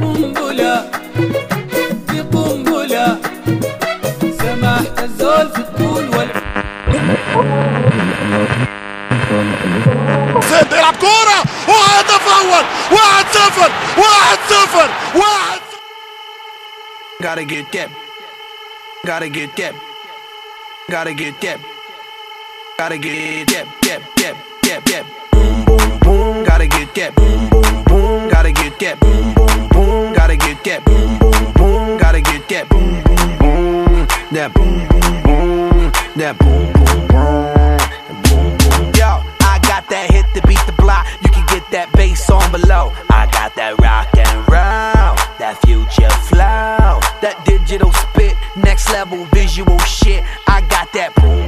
قنبلة في قنبلة سمحت الزول في الطول وال زيد يلعب كورة وهدف أول واحد صفر واحد صفر واحد Gotta get that. Gotta get that. Gotta get that. Gotta get that. That. That. That. That. Get that. Boom. Boom. Boom. Gotta get that. Boom. Boom. Boom. Gotta get that. Boom. Boom. Boom. Gotta get that. Boom. Boom. Boom. That. Boom. Boom. Boom. That. Boom. Boom. Boom. Boom. Boom. Yo, I got that hit to beat the block. You can get that bass on below. I got that rock and roll, that future flow, that digital spit, next level visual shit. I got that boom.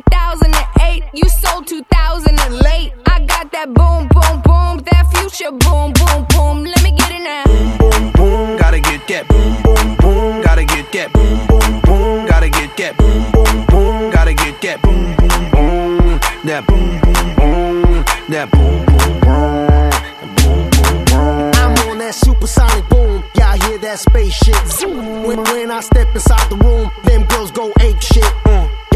3008. You sold 2000 and late. I got that boom boom boom. That future boom boom boom. Let me get it now. Boom boom, boom. gotta get that boom boom boom. Gotta get that boom boom boom. Gotta get that boom boom boom. Gotta get that boom boom boom. That boom boom boom. That boom boom boom. Supersonic boom. Y'all hear that spaceship zoom. When, when I step inside the room, them girls go ape shit. Mm.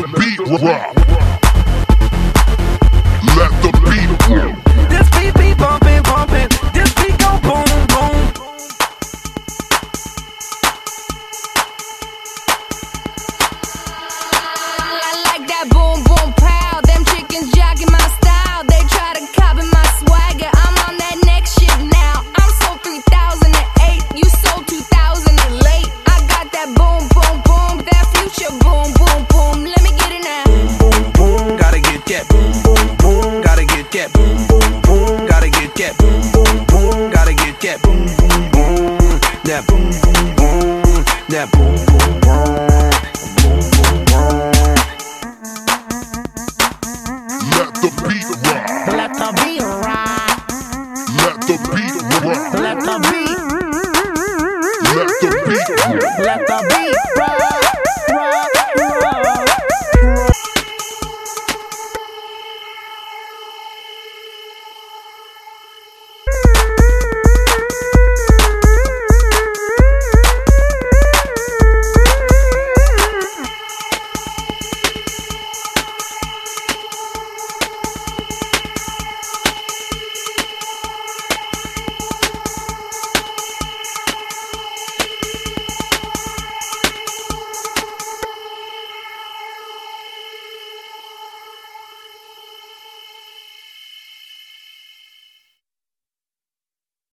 The beat rock. Boom boom that boom boom boom, that boom boom boom, boom boom boom. Let the beat rock. Let the beat rock. Let the beat rock. Let the beat. Let the beat rock. Let the beat rock.